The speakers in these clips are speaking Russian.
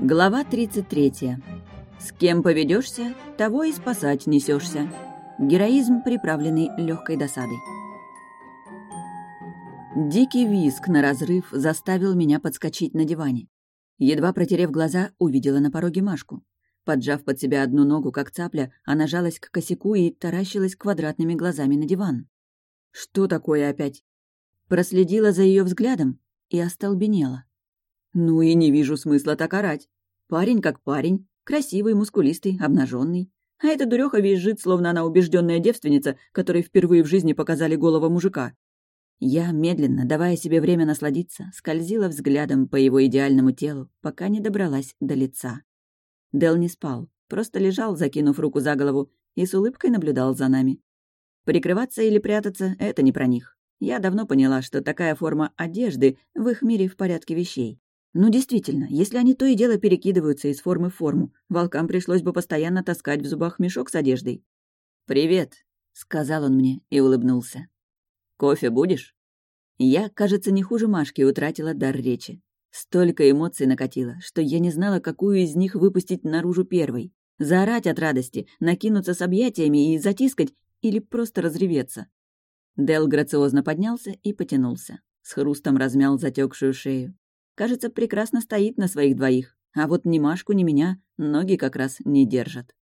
Глава 33. С кем поведешься, того и спасать несешься. Героизм, приправленный легкой досадой. Дикий визг на разрыв заставил меня подскочить на диване. Едва протерев глаза, увидела на пороге Машку. Поджав под себя одну ногу, как цапля, она жалась к косяку и таращилась квадратными глазами на диван. Что такое опять? Проследила за ее взглядом и остолбенела. Ну и не вижу смысла так орать. Парень как парень, красивый, мускулистый, обнаженный. А эта дуреха визжит, словно она убежденная девственница, которой впервые в жизни показали голого мужика. Я, медленно, давая себе время насладиться, скользила взглядом по его идеальному телу, пока не добралась до лица. Дел не спал, просто лежал, закинув руку за голову, и с улыбкой наблюдал за нами. Прикрываться или прятаться — это не про них. Я давно поняла, что такая форма одежды в их мире в порядке вещей. Ну, действительно, если они то и дело перекидываются из формы в форму, волкам пришлось бы постоянно таскать в зубах мешок с одеждой. «Привет», — сказал он мне и улыбнулся. «Кофе будешь?» Я, кажется, не хуже Машки утратила дар речи. Столько эмоций накатило, что я не знала, какую из них выпустить наружу первой. Заорать от радости, накинуться с объятиями и затискать или просто разреветься. Дел грациозно поднялся и потянулся. С хрустом размял затекшую шею. Кажется, прекрасно стоит на своих двоих, а вот ни Машку, ни меня ноги как раз не держат.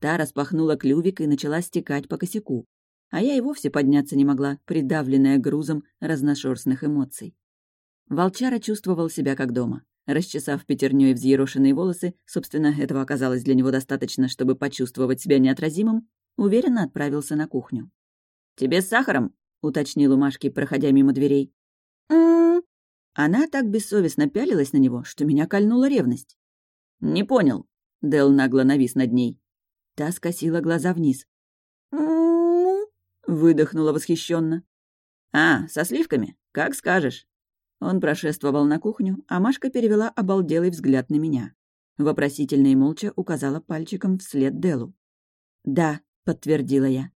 Та распахнула клювик и начала стекать по косяку. А я и вовсе подняться не могла, придавленная грузом разношерстных эмоций. Волчара чувствовал себя как дома. Расчесав пятерней взъерошенные волосы, собственно, этого оказалось для него достаточно, чтобы почувствовать себя неотразимым, уверенно отправился на кухню. «Тебе с сахаром?» — уточнил у Машки, проходя мимо дверей. «М-м-м», она так бессовестно пялилась на него, что меня кольнула ревность. «Не понял». Дел нагло навис над ней. Та скосила глаза вниз. выдохнула восхищенно. «А, со сливками? Как скажешь». Он прошествовал на кухню, а Машка перевела обалделый взгляд на меня. Вопросительно и молча указала пальчиком вслед Делу. «Да», — подтвердила я.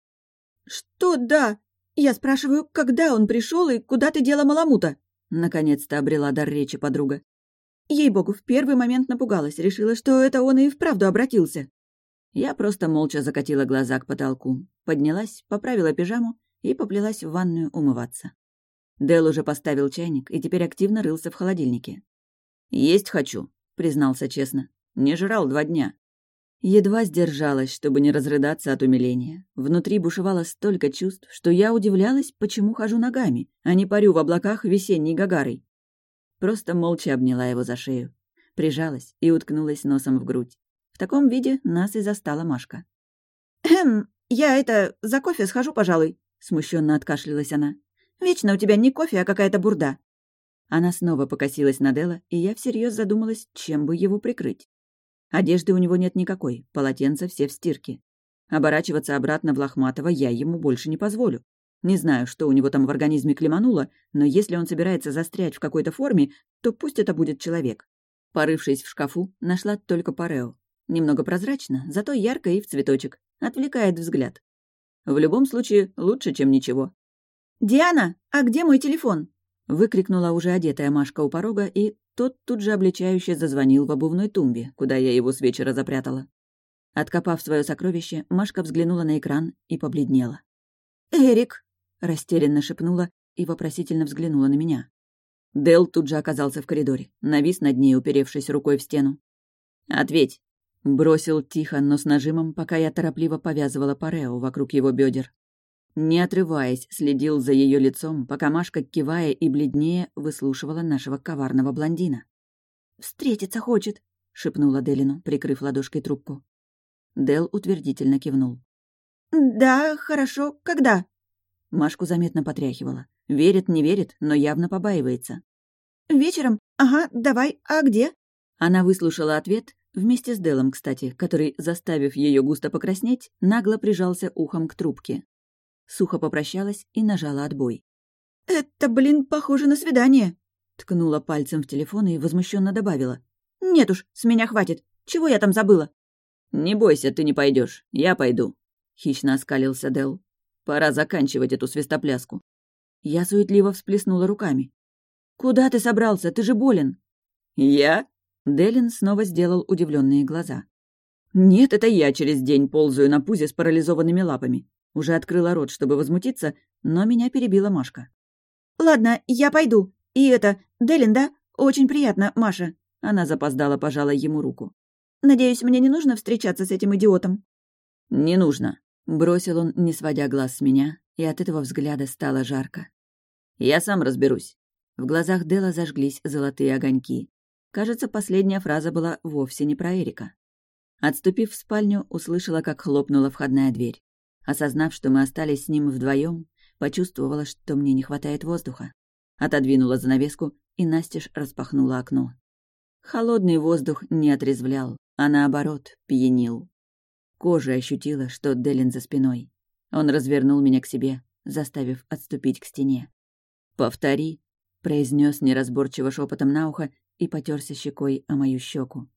«Что «да»? Я спрашиваю, когда он пришел и куда ты дела Маламута?» Наконец-то обрела дар речи подруга. Ей-богу, в первый момент напугалась, решила, что это он и вправду обратился. Я просто молча закатила глаза к потолку, поднялась, поправила пижаму и поплелась в ванную умываться. Дэл уже поставил чайник и теперь активно рылся в холодильнике. «Есть хочу», — признался честно. «Не жрал два дня». Едва сдержалась, чтобы не разрыдаться от умиления. Внутри бушевало столько чувств, что я удивлялась, почему хожу ногами, а не парю в облаках весенней гагарой. Просто молча обняла его за шею. Прижалась и уткнулась носом в грудь. В таком виде нас и застала Машка. «Эм, я это, за кофе схожу, пожалуй», — смущенно откашлялась она. «Вечно у тебя не кофе, а какая-то бурда». Она снова покосилась на Дела, и я всерьез задумалась, чем бы его прикрыть. Одежды у него нет никакой, полотенца все в стирке. Оборачиваться обратно в Лохматова я ему больше не позволю. Не знаю, что у него там в организме клемануло, но если он собирается застрять в какой-то форме, то пусть это будет человек. Порывшись в шкафу, нашла только парео. Немного прозрачно, зато ярко и в цветочек. Отвлекает взгляд. В любом случае, лучше, чем ничего. «Диана, а где мой телефон?» Выкрикнула уже одетая Машка у порога, и тот тут же обличающе зазвонил в обувной тумбе, куда я его с вечера запрятала. Откопав свое сокровище, Машка взглянула на экран и побледнела. «Эрик!» — растерянно шепнула и вопросительно взглянула на меня. Дел тут же оказался в коридоре, навис над ней, уперевшись рукой в стену. «Ответь!» — бросил тихо, но с нажимом, пока я торопливо повязывала парео вокруг его бедер. Не отрываясь, следил за ее лицом, пока Машка, кивая и бледнее, выслушивала нашего коварного блондина. «Встретиться хочет», — шепнула Делину, прикрыв ладошкой трубку. Дел утвердительно кивнул. «Да, хорошо. Когда?» Машку заметно потряхивала. Верит, не верит, но явно побаивается. «Вечером? Ага, давай. А где?» Она выслушала ответ, вместе с Делом, кстати, который, заставив ее густо покраснеть, нагло прижался ухом к трубке сухо попрощалась и нажала отбой. «Это, блин, похоже на свидание!» Ткнула пальцем в телефон и возмущенно добавила. «Нет уж, с меня хватит. Чего я там забыла?» «Не бойся, ты не пойдешь. Я пойду», — хищно оскалился Дел. «Пора заканчивать эту свистопляску». Я суетливо всплеснула руками. «Куда ты собрался? Ты же болен». «Я?» Делин снова сделал удивленные глаза. «Нет, это я через день ползаю на пузе с парализованными лапами». Уже открыла рот, чтобы возмутиться, но меня перебила Машка. «Ладно, я пойду. И это, Делин, да? Очень приятно, Маша». Она запоздала, пожала ему руку. «Надеюсь, мне не нужно встречаться с этим идиотом?» «Не нужно», — бросил он, не сводя глаз с меня, и от этого взгляда стало жарко. «Я сам разберусь». В глазах Дела зажглись золотые огоньки. Кажется, последняя фраза была вовсе не про Эрика. Отступив в спальню, услышала, как хлопнула входная дверь. Осознав, что мы остались с ним вдвоем, почувствовала, что мне не хватает воздуха. Отодвинула занавеску и настежь распахнула окно. Холодный воздух не отрезвлял, а наоборот, пьянил. Кожа ощутила, что Делин за спиной. Он развернул меня к себе, заставив отступить к стене. «Повтори», — произнес неразборчиво шепотом на ухо и потерся щекой о мою щеку.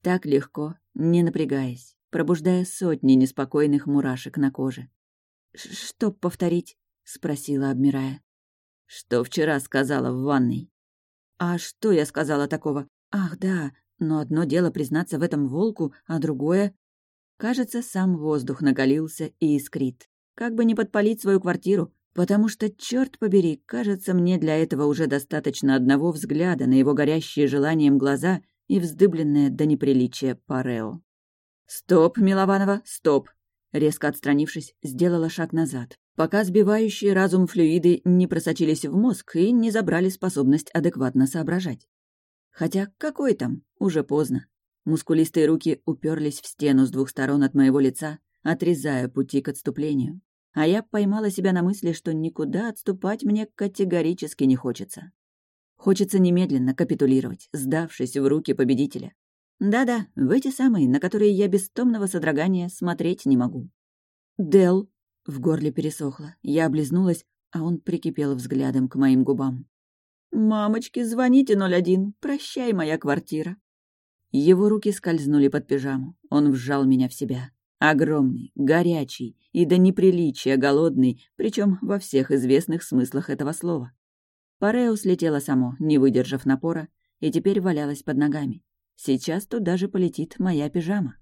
Так легко, не напрягаясь, пробуждая сотни неспокойных мурашек на коже. «Что повторить?» — спросила, обмирая. «Что вчера сказала в ванной?» «А что я сказала такого? Ах, да, но одно дело признаться в этом волку, а другое...» Кажется, сам воздух накалился и искрит. Как бы не подпалить свою квартиру, потому что, черт побери, кажется, мне для этого уже достаточно одного взгляда на его горящие желанием глаза и вздыбленное до неприличия парео. «Стоп, Милованова, стоп!» Резко отстранившись, сделала шаг назад, пока сбивающие разум флюиды не просочились в мозг и не забрали способность адекватно соображать. Хотя какой там, уже поздно. Мускулистые руки уперлись в стену с двух сторон от моего лица, отрезая пути к отступлению. А я поймала себя на мысли, что никуда отступать мне категорически не хочется. Хочется немедленно капитулировать, сдавшись в руки победителя. Да-да, в эти самые, на которые я без томного содрогания смотреть не могу. Дел в горле пересохло. Я облизнулась, а он прикипел взглядом к моим губам. «Мамочки, звоните 01, прощай, моя квартира». Его руки скользнули под пижаму. Он вжал меня в себя. Огромный, горячий и до неприличия голодный, причем во всех известных смыслах этого слова. Парео слетело само, не выдержав напора, и теперь валялась под ногами. Сейчас тут даже полетит моя пижама.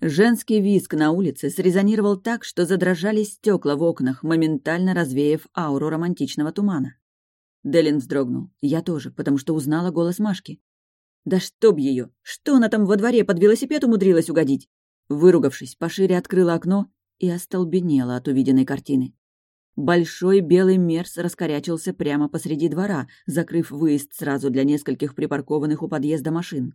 Женский визг на улице срезонировал так, что задрожали стекла в окнах, моментально развеяв ауру романтичного тумана. Делин вздрогнул. Я тоже, потому что узнала голос Машки. Да чтоб ее! Что она там во дворе под велосипед умудрилась угодить? Выругавшись, пошире открыла окно и остолбенела от увиденной картины. Большой белый мерс раскорячился прямо посреди двора, закрыв выезд сразу для нескольких припаркованных у подъезда машин.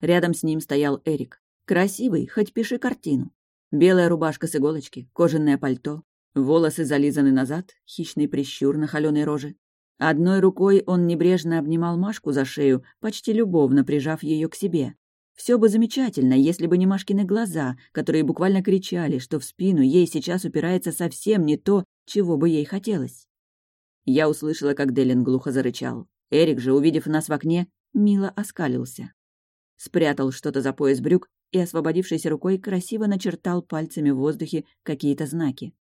Рядом с ним стоял Эрик. Красивый, хоть пиши картину. Белая рубашка с иголочки, кожаное пальто, волосы зализаны назад, хищный прищур на холеной роже. Одной рукой он небрежно обнимал Машку за шею, почти любовно прижав ее к себе. Все бы замечательно, если бы не Машкины глаза, которые буквально кричали, что в спину ей сейчас упирается совсем не то, чего бы ей хотелось. Я услышала, как Делин глухо зарычал. Эрик же, увидев нас в окне, мило оскалился. Спрятал что-то за пояс брюк и, освободившейся рукой, красиво начертал пальцами в воздухе какие-то знаки.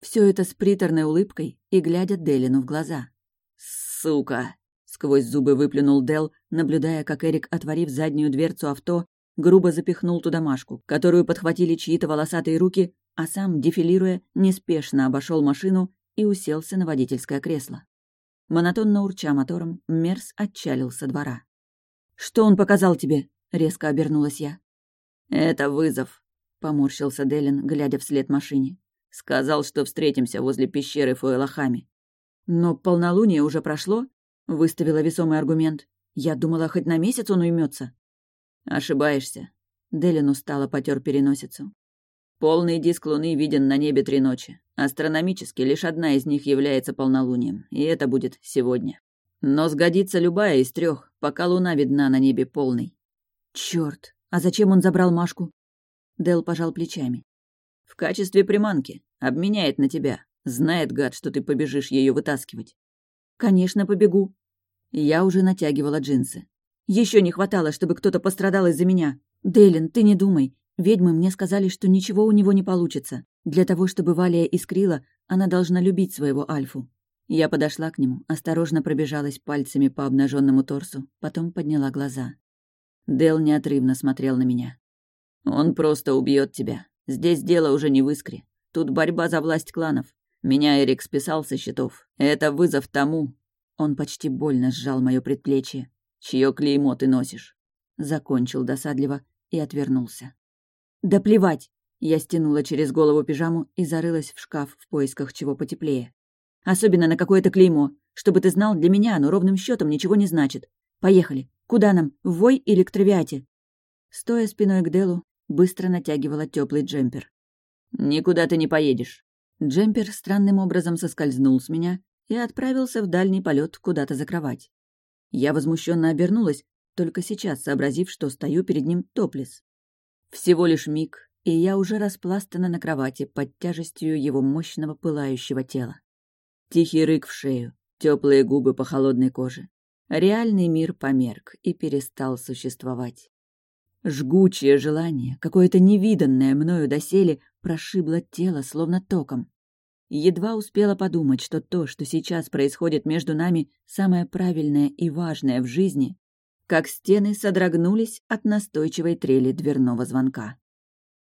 Все это с приторной улыбкой и глядя Делину в глаза. «Сука!» — сквозь зубы выплюнул Дел, наблюдая, как Эрик, отворив заднюю дверцу авто, грубо запихнул туда Машку, которую подхватили чьи-то волосатые руки а сам, дефилируя, неспешно обошел машину и уселся на водительское кресло. Монотонно урча мотором, Мерс отчалил со двора. «Что он показал тебе?» — резко обернулась я. «Это вызов», — поморщился Делин, глядя вслед машине. «Сказал, что встретимся возле пещеры Фуэлахами». «Но полнолуние уже прошло?» — выставила весомый аргумент. «Я думала, хоть на месяц он уймется. «Ошибаешься». Делин устало потер переносицу. Полный диск Луны виден на небе три ночи. Астрономически лишь одна из них является полнолунием, и это будет сегодня. Но сгодится любая из трех, пока Луна видна на небе полной. Черт, а зачем он забрал Машку? Дел пожал плечами. В качестве приманки. Обменяет на тебя. Знает, гад, что ты побежишь ее вытаскивать. Конечно, побегу. Я уже натягивала джинсы. Еще не хватало, чтобы кто-то пострадал из-за меня. Дейлин, ты не думай. Ведьмы мне сказали, что ничего у него не получится. Для того, чтобы Валия искрила, она должна любить своего Альфу. Я подошла к нему, осторожно пробежалась пальцами по обнаженному торсу, потом подняла глаза. Дел неотрывно смотрел на меня. «Он просто убьет тебя. Здесь дело уже не в искре. Тут борьба за власть кланов. Меня Эрик списал со счетов. Это вызов тому...» Он почти больно сжал мое предплечье. «Чье клеймо ты носишь?» Закончил досадливо и отвернулся. «Да плевать!» Я стянула через голову пижаму и зарылась в шкаф в поисках чего потеплее. «Особенно на какое-то клеймо. Чтобы ты знал, для меня оно ровным счетом ничего не значит. Поехали. Куда нам? В Вой или к Травиате?» Стоя спиной к Делу, быстро натягивала теплый джемпер. «Никуда ты не поедешь». Джемпер странным образом соскользнул с меня и отправился в дальний полет куда-то за кровать. Я возмущенно обернулась, только сейчас сообразив, что стою перед ним топлес. Всего лишь миг, и я уже распластана на кровати под тяжестью его мощного пылающего тела. Тихий рык в шею, теплые губы по холодной коже. Реальный мир померк и перестал существовать. Жгучее желание, какое-то невиданное мною доселе, прошибло тело словно током. Едва успела подумать, что то, что сейчас происходит между нами, самое правильное и важное в жизни, как стены содрогнулись от настойчивой трели дверного звонка.